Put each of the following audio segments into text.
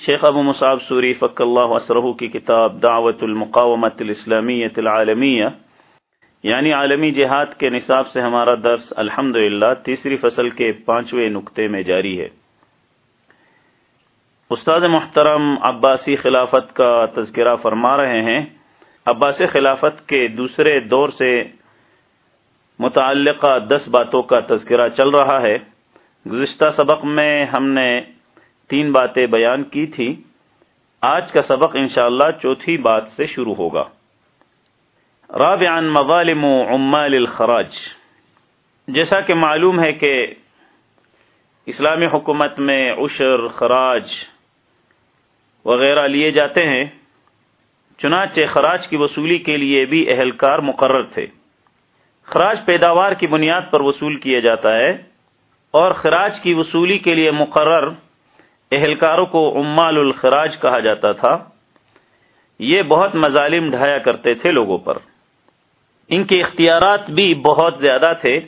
شیخ ابو Musab sorry فق اللہ اسرہ کی کتاب دعوت المقامت الاسلامیت العالمیہ یعنی عالمی جہاد کے نصاب سے ہمارا درس الحمد تیسری فصل کے پانچویں نقطے میں جاری ہے۔ استاد محترم عباسی خلافت کا تذکرہ فرما رہے ہیں۔ عباسی خلافت کے دوسرے دور سے متعلقہ دس باتوں کا تذکرہ چل رہا ہے۔ گزشتہ سبق میں ہم نے تین باتیں بیان کی تھی۔ آج کا سبق انشاءاللہ چوتھی بات سے شروع ہوگا۔ رابعا مظالم عمال الخراج۔ جیسا کہ معلوم ہے کہ اسلامی حکومت میں عشر، خراج وغیرہ لیے جاتے ہیں، چنانچہ خراج کی وصولی کے لیے بھی اہلکار مقرر تھے۔ خراج پیداوار کی بنیاد پر وصول کیا جاتا ہے اور خراج کی وصولی کے لیے مقرر اہلکاروں کو عمال الخراج کہا جاتا تھا۔ یہ بہت مظالم ڈھایا کرتے تھے لوگوں پر۔ ان کے اختیارات بھی بہت زیادہ تھے۔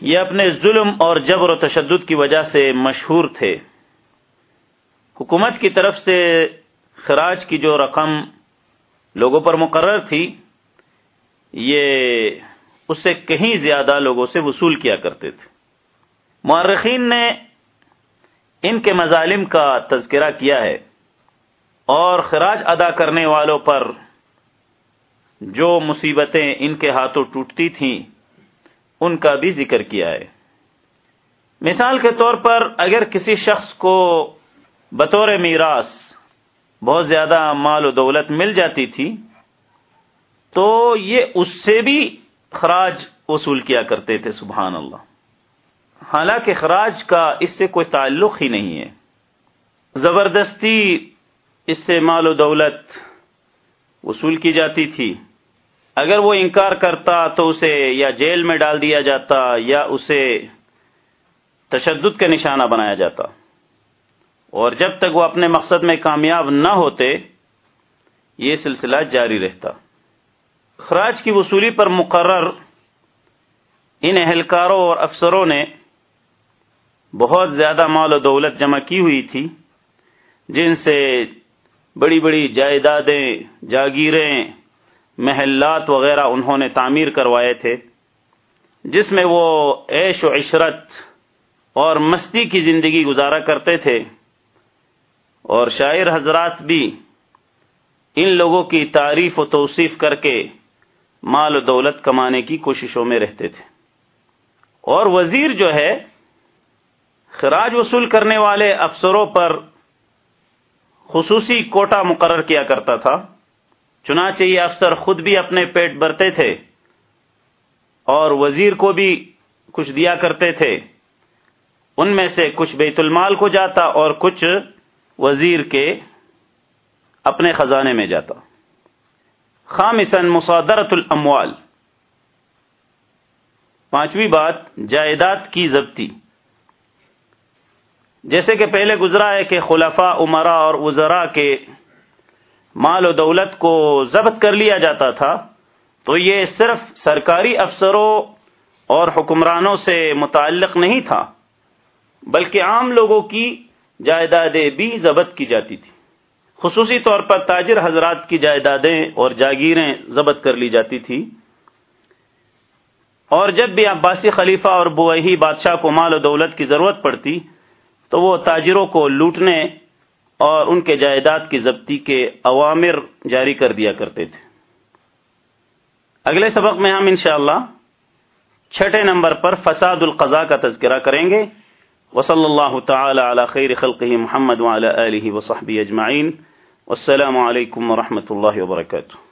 یہ اپنے ظلم اور جبر و تشدد کی وجہ سے مشہور تھے۔ حکومت کی طرف سے خراج کی جو رقم لوگوں پر مقرر تھی، یہ اس سے کہیں زیادہ لوگوں سے وصول کیا کرتے تھے۔ مورخین نے ان کے مظالم کا تذکرہ کیا ہے اور خراج ادا کرنے والوں پر جو مصیبتیں ان کے ہاتھوں ٹوٹتی تھیں، ان کا بھی ذکر کیا ہے۔ مثال کے طور پر اگر کسی شخص کو بطور میراث بہت زیادہ مال و دولت مل جاتی تھی، تو یہ اس سے بھی خراج وصول کیا کرتے تھے، سبحان اللہ۔ حالانکہ خراج کا اس سے کوئی تعلق ہی نہیں ہے۔ زبردستی اس سے مال و دولت وصول کی جاتی تھی۔ اگر وہ انکار کرتا تو اسے یا جیل میں ڈال دیا جاتا یا اسے تشدد کا نشانہ بنایا جاتا۔ اور جب تک وہ اپنے مقصد میں کامیاب نہ ہوتے، یہ سلسلہ جاری رہتا۔ خراج کی وصولی پر مقرر ان اہلکاروں اور افسروں نے بہت زیادہ مال و دولت جمع کی ہوئی تھی، جن سے بڑی بڑی جائیدادیں، جاگیریں، محلات وغیرہ انہوں نے تعمیر کروائے تھے، جس میں وہ عیش و عشرت اور مستی کی زندگی گزارا کرتے تھے۔ اور شاعر حضرات بھی ان لوگوں کی تعریف و توصیف کر کے مال و دولت کمانے کی کوششوں میں رہتے تھے۔ اور وزیر جو ہے خراج وصول کرنے والے افسروں پر خصوصی کوٹا مقرر کیا کرتا تھا، چنانچہ یہ افسر خود بھی اپنے پیٹ بھرتے تھے اور وزیر کو بھی کچھ دیا کرتے تھے۔ ان میں سے کچھ بیت المال کو جاتا اور کچھ وزیر کے اپنے خزانے میں جاتا۔ خامسن مصادرت الاموال۔ پانچویں بات، جائیداد کی ضبطی۔ جیسے کہ پہلے گزرا ہے کہ خلفاء عمرا اور وزراء کے مال و دولت کو ضبط کر لیا جاتا تھا، تو یہ صرف سرکاری افسروں اور حکمرانوں سے متعلق نہیں تھا، بلکہ عام لوگوں کی جائیدادیں بھی ضبط کی جاتی تھی۔ خصوصی طور پر تاجر حضرات کی جائیدادیں اور جاگیریں ضبط کر لی جاتی تھی۔ اور جب بھی عباسی خلیفہ اور بوہی بادشاہ کو مال و دولت کی ضرورت پڑتی تو وہ تاجروں کو لوٹنے اور ان کے جائیداد کی ضبطی کے عوامر جاری کر دیا کرتے تھے۔ اگلے سبق میں ہم انشاءاللہ چھٹے نمبر پر فساد القضاء کا تذکرہ کریں گے۔ وصلی اللہ تعالی علی خیر خلقہ محمد وعلی آلہ وصحبہ اجمعین۔ والسلام علیکم ورحمۃ اللہ وبرکاتہ۔